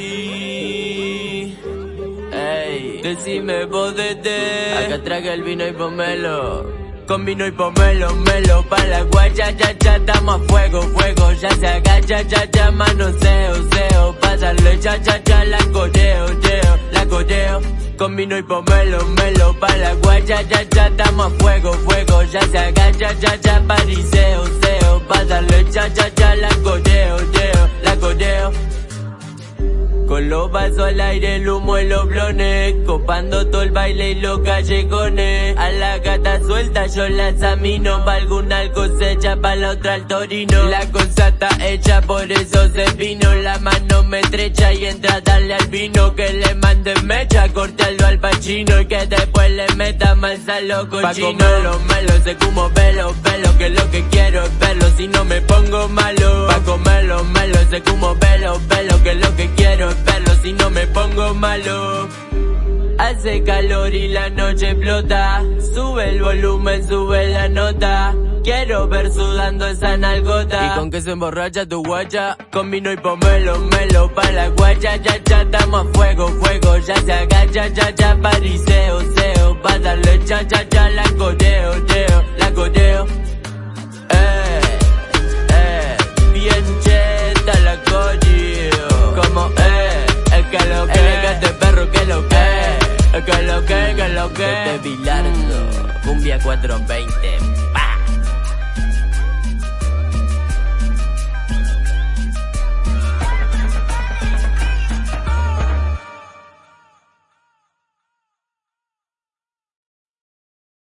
estoy. Ey, decime vos desde. Acá traga el vino y pomelo. Con vino y pomelo, melo, pa' la guaya, ya, ya, estamos a fuego, fuego, ya se agacha, ya, ya, manoseo, seo, pásale, ya, ya, ya, la coreo, yeo, la coreo. Con vino y pomelo, melo, pa' la guaya, ya, ya, estamos a fuego, fuego, ya se agacha, ya, ya, pariseo, los vasos al aire, el humo y los blones Copando todo el baile y los callejones A la gata suelta yo la examino Pa' alguna cosecha, pa' la otra al torino. La cosa está hecha, por eso se vino La mano me estrecha y entra a darle al vino Que le mande mecha, cortalo al pachino Y que después le meta más a los cochinos. Pa' comerlo, melo, se como velo, velo Que lo que quiero es verlo, si no me pongo malo. Pa' comerlo, melo, se como velo, velo malo. Hace calor y la noche explota. Sube el volumen, sube la nota. Quiero ver sudando esa nalgota. Y con que se emborracha tu guacha. Con vino y pomelo, melo pa' la guacha. Ya, ya, estamos a fuego, fuego. Ya se agacha, ya, ya, pariseo, seo. Pa' darle cha, cha, cha, la codeo, deo, la codeo. Eh, eh, bien cheta la codeo. Como, eh, es que lo que, lo que. Este Bilardo, cumbia 420.